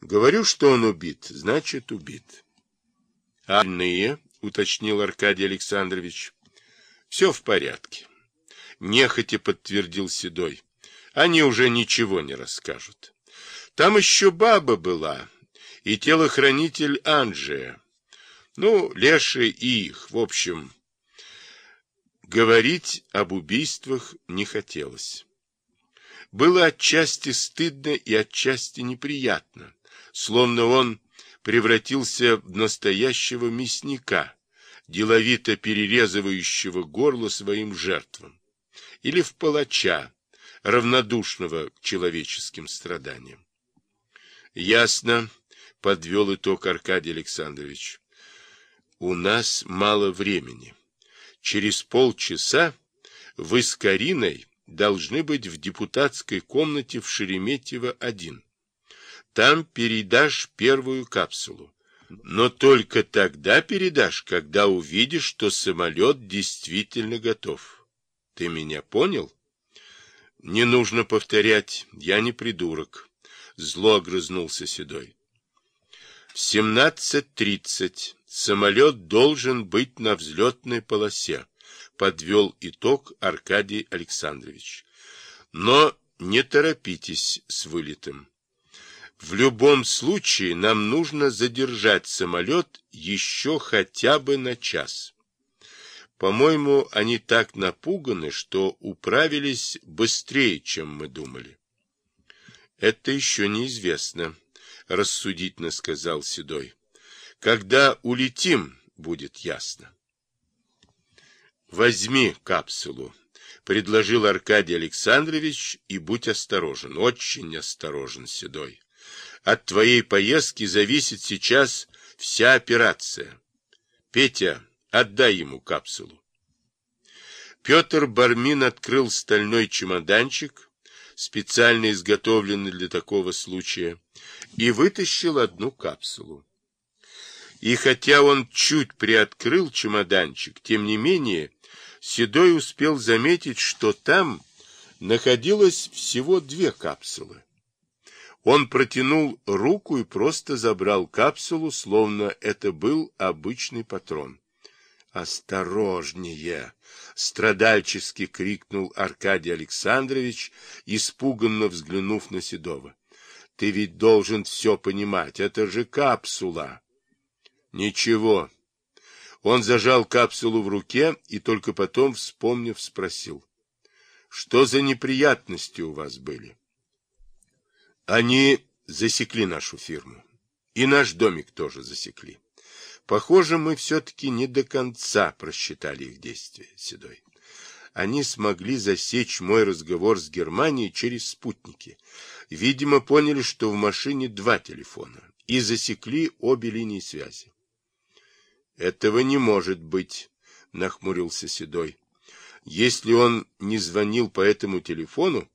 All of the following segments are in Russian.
Говорю, что он убит, значит убит. А иные, уточнил Аркадий Александрович. Все в порядке. Нехотя подтвердил Седой. Они уже ничего не расскажут. Там еще баба была и телохранитель Анджия. Ну, Леший и их, в общем. Говорить об убийствах не хотелось. Было отчасти стыдно и отчасти неприятно, словно он превратился в настоящего мясника, деловито перерезывающего горло своим жертвам, или в палача, равнодушного к человеческим страданиям. Ясно, подвел итог Аркадий Александрович. У нас мало времени. Через полчаса вы с Кариной должны быть в депутатской комнате в Шереметьево-1. Там передашь первую капсулу. Но только тогда передашь, когда увидишь, что самолет действительно готов. Ты меня понял? Не нужно повторять, я не придурок. Зло огрызнулся Седой. В 17.30 самолет должен быть на взлетной полосе, подвел итог Аркадий Александрович. Но не торопитесь с вылетом. В любом случае нам нужно задержать самолет еще хотя бы на час. По-моему, они так напуганы, что управились быстрее, чем мы думали. Это еще неизвестно, рассудительно сказал Седой. Когда улетим, будет ясно. Возьми капсулу, предложил Аркадий Александрович, и будь осторожен, очень осторожен, Седой. От твоей поездки зависит сейчас вся операция. Петя, отдай ему капсулу. Петр Бармин открыл стальной чемоданчик, специально изготовленный для такого случая, и вытащил одну капсулу. И хотя он чуть приоткрыл чемоданчик, тем не менее Седой успел заметить, что там находилось всего две капсулы. Он протянул руку и просто забрал капсулу, словно это был обычный патрон. «Осторожнее!» — страдальчески крикнул Аркадий Александрович, испуганно взглянув на Седова. «Ты ведь должен все понимать, это же капсула!» «Ничего». Он зажал капсулу в руке и только потом, вспомнив, спросил. «Что за неприятности у вас были?» Они засекли нашу фирму. И наш домик тоже засекли. Похоже, мы все-таки не до конца просчитали их действия, Седой. Они смогли засечь мой разговор с Германией через спутники. Видимо, поняли, что в машине два телефона, и засекли обе линии связи. Этого не может быть, нахмурился Седой. Если он не звонил по этому телефону,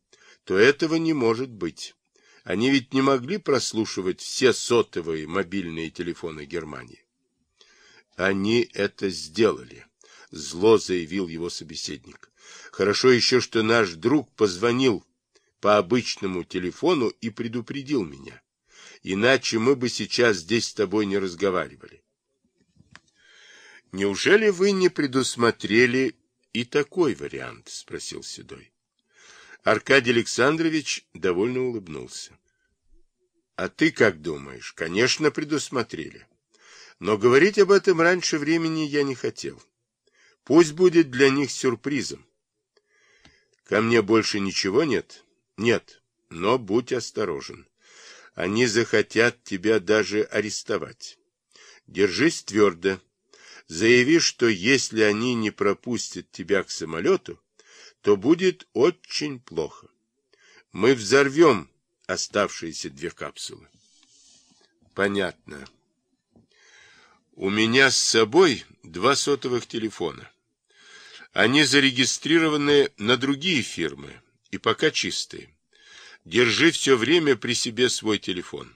то этого не может быть. Они ведь не могли прослушивать все сотовые мобильные телефоны Германии. Они это сделали, зло заявил его собеседник. Хорошо еще, что наш друг позвонил по обычному телефону и предупредил меня. Иначе мы бы сейчас здесь с тобой не разговаривали. Неужели вы не предусмотрели и такой вариант? спросил Седой. Аркадий Александрович довольно улыбнулся. — А ты как думаешь? Конечно, предусмотрели. Но говорить об этом раньше времени я не хотел. Пусть будет для них сюрпризом. Ко мне больше ничего нет? Нет, но будь осторожен. Они захотят тебя даже арестовать. Держись твердо. Заяви, что если они не пропустят тебя к самолету, то будет очень плохо. Мы взорвем оставшиеся две капсулы. Понятно. У меня с собой два сотовых телефона. Они зарегистрированы на другие фирмы и пока чистые. Держи все время при себе свой телефон.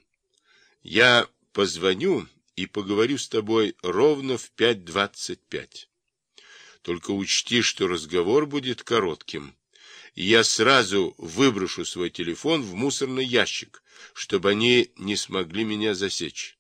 Я позвоню и поговорю с тобой ровно в 5.25. Только учти, что разговор будет коротким. я сразу выброшу свой телефон в мусорный ящик, чтобы они не смогли меня засечь.